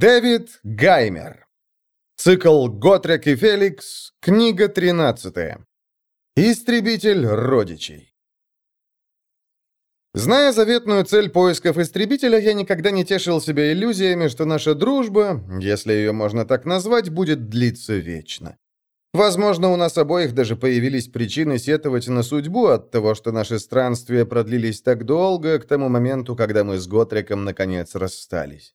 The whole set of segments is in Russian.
Дэвид Гаймер. Цикл «Готрек и Феликс», книга 13. Истребитель родичей. Зная заветную цель поисков истребителя, я никогда не тешил себя иллюзиями, что наша дружба, если ее можно так назвать, будет длиться вечно. Возможно, у нас обоих даже появились причины сетовать на судьбу от того, что наши странствия продлились так долго, к тому моменту, когда мы с Готреком наконец расстались.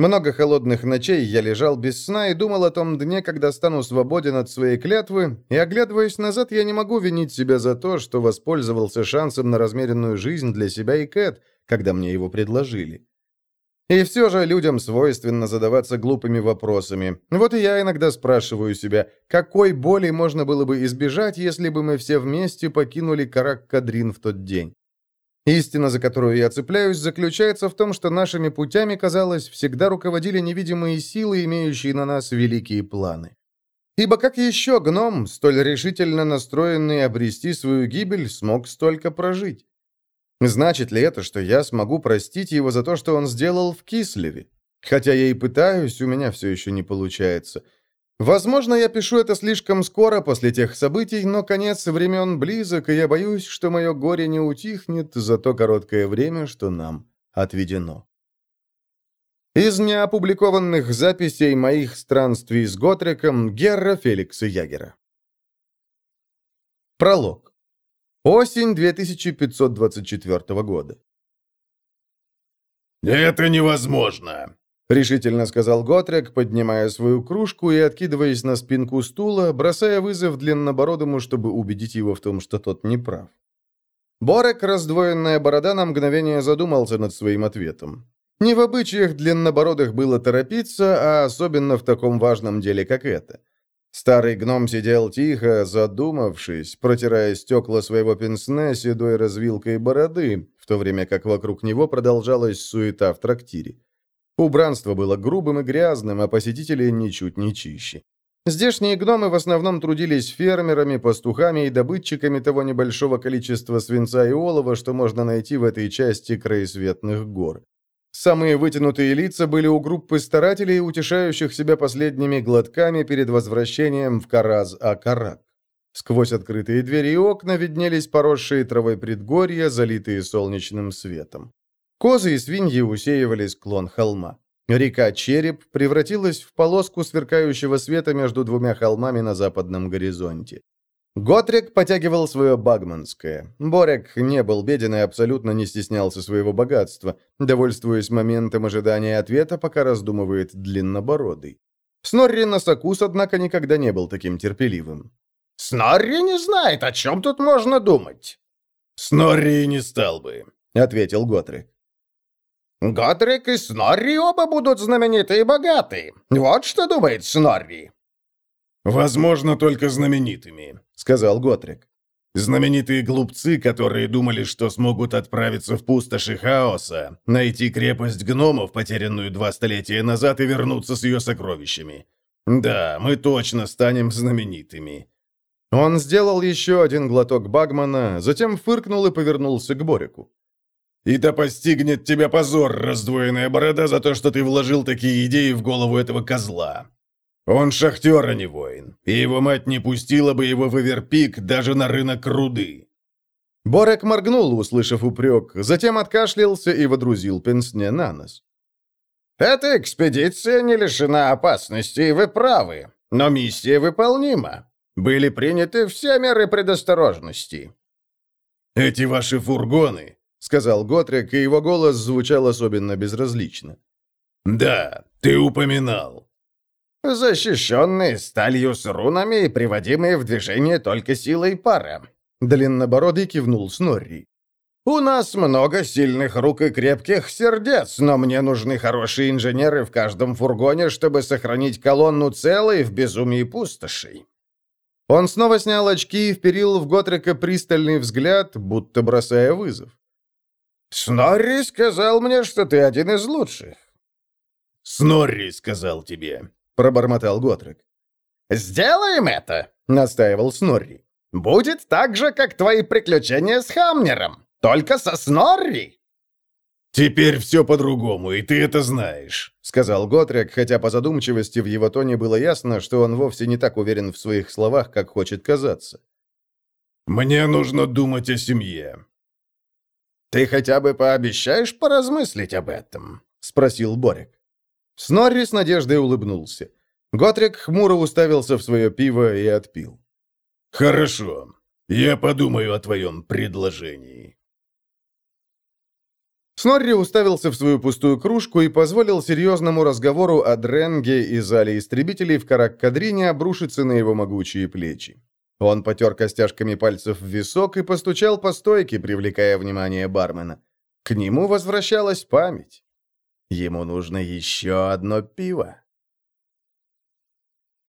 Много холодных ночей я лежал без сна и думал о том дне, когда стану свободен от своей клятвы, и, оглядываясь назад, я не могу винить себя за то, что воспользовался шансом на размеренную жизнь для себя и Кэт, когда мне его предложили. И все же людям свойственно задаваться глупыми вопросами. Вот и я иногда спрашиваю себя, какой боли можно было бы избежать, если бы мы все вместе покинули Карак-Кадрин в тот день. Истина, за которую я цепляюсь, заключается в том, что нашими путями, казалось, всегда руководили невидимые силы, имеющие на нас великие планы. Ибо как еще гном, столь решительно настроенный обрести свою гибель, смог столько прожить? Значит ли это, что я смогу простить его за то, что он сделал в Кислеве? Хотя я и пытаюсь, у меня все еще не получается – Возможно, я пишу это слишком скоро после тех событий, но конец времен близок, и я боюсь, что мое горе не утихнет за то короткое время, что нам отведено. Из неопубликованных записей моих странствий с Готреком Герра Феликса Ягера. Пролог. Осень 2524 года. «Это невозможно!» Решительно сказал Готрек, поднимая свою кружку и откидываясь на спинку стула, бросая вызов длиннобородому, чтобы убедить его в том, что тот не прав. Борек, раздвоенная борода, на мгновение задумался над своим ответом. Не в обычаях длиннобородых было торопиться, а особенно в таком важном деле, как это. Старый гном сидел тихо, задумавшись, протирая стекла своего пенсне седой развилкой бороды, в то время как вокруг него продолжалась суета в трактире. Убранство было грубым и грязным, а посетители ничуть не чище. Здешние гномы в основном трудились фермерами, пастухами и добытчиками того небольшого количества свинца и олова, что можно найти в этой части краесветных гор. Самые вытянутые лица были у группы старателей, утешающих себя последними глотками перед возвращением в Караз-Акарак. Сквозь открытые двери и окна виднелись поросшие травой предгорья, залитые солнечным светом. Козы и свиньи усеивали склон холма. Река Череп превратилась в полоску сверкающего света между двумя холмами на западном горизонте. Готрик потягивал свое багманское. Борек не был беден и абсолютно не стеснялся своего богатства, довольствуясь моментом ожидания ответа, пока раздумывает длиннобородый. Снорри Носокус, однако, никогда не был таким терпеливым. «Снорри не знает, о чем тут можно думать». «Снорри не стал бы», — ответил Готрик. Готрик и Снорри оба будут знаменитые и богатые. Вот что думает Снорри». «Возможно, только знаменитыми», — сказал Готрик. «Знаменитые глупцы, которые думали, что смогут отправиться в пустоши хаоса, найти крепость гномов, потерянную два столетия назад, и вернуться с ее сокровищами. Да, мы точно станем знаменитыми». Он сделал еще один глоток Багмана, затем фыркнул и повернулся к Борику. И да постигнет тебя позор, раздвоенная борода, за то, что ты вложил такие идеи в голову этого козла. Он шахтер, а не воин, и его мать не пустила бы его в Эверпик даже на рынок руды». Борек моргнул, услышав упрек, затем откашлялся и водрузил пенсне на нос. «Эта экспедиция не лишена опасности, и вы правы, но миссия выполнима. Были приняты все меры предосторожности». «Эти ваши фургоны — сказал Готрик, и его голос звучал особенно безразлично. «Да, ты упоминал». «Защищенные сталью с рунами и приводимые в движение только силой пара», — длиннобородый кивнул Снорри. «У нас много сильных рук и крепких сердец, но мне нужны хорошие инженеры в каждом фургоне, чтобы сохранить колонну целой в безумии пустошей». Он снова снял очки и вперил в Готрика пристальный взгляд, будто бросая вызов. «Снорри сказал мне, что ты один из лучших». «Снорри сказал тебе», — пробормотал Готрек. «Сделаем это», — настаивал Снорри. «Будет так же, как твои приключения с Хамнером, только со Снорри». «Теперь все по-другому, и ты это знаешь», — сказал Готрик, хотя по задумчивости в его тоне было ясно, что он вовсе не так уверен в своих словах, как хочет казаться. «Мне нужно думать о семье». «Ты хотя бы пообещаешь поразмыслить об этом?» — спросил Борик. Снорри с надеждой улыбнулся. Готрик хмуро уставился в свое пиво и отпил. «Хорошо. Я подумаю о твоем предложении». Снорри уставился в свою пустую кружку и позволил серьезному разговору о Дренге и зале истребителей в Карак-Кадрине обрушиться на его могучие плечи. Он потер костяшками пальцев в висок и постучал по стойке, привлекая внимание бармена. К нему возвращалась память. Ему нужно еще одно пиво.